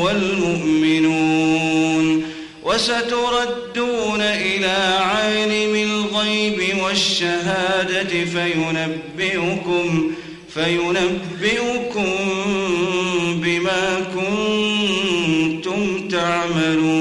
والمؤمنون وستردون إلى عالم الغيب والشهادة فينبئكم فينبئكم بما كنتم تعملون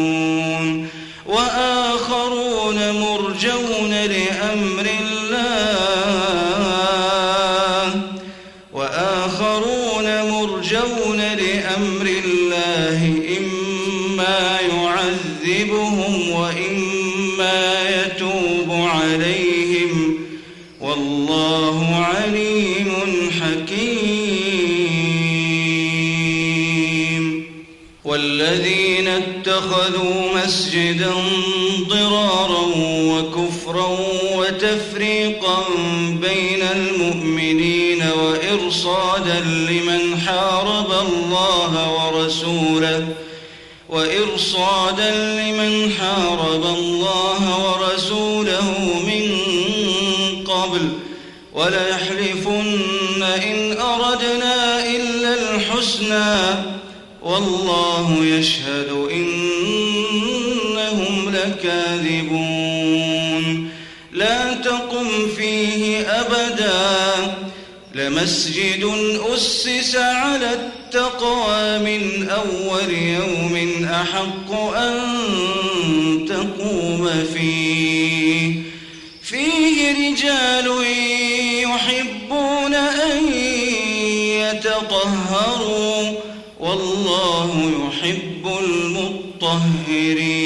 الله إما يعذبهم وإما يتوب عليهم والله عليم حكيم. والذين اتخذوا مسجدا ضرارا وكفرا وتفريقا بين المؤمنين وإرصادا لمن حارب الله ورسوله وإرصادا لمن حارب الله ورسوله من قبل وليحلفن إن أردنا إلا الحسنى والله يشهد إنهم لكاذبون لا تقم فيه أبدا لمسجد أسس على التقوى من أول يوم أحق أن تقوم فيه. فيه رجال يحبون أن يتطهروا والله يحب المطهرين.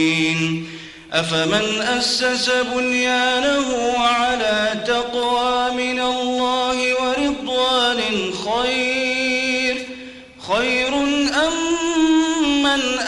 أفمن أسس بنيانه على تقوى من الله؟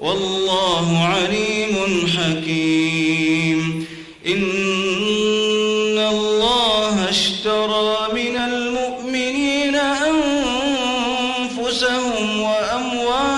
والله عليم حكيم. إن الله اشترى من المؤمنين أنفسهم وأموالهم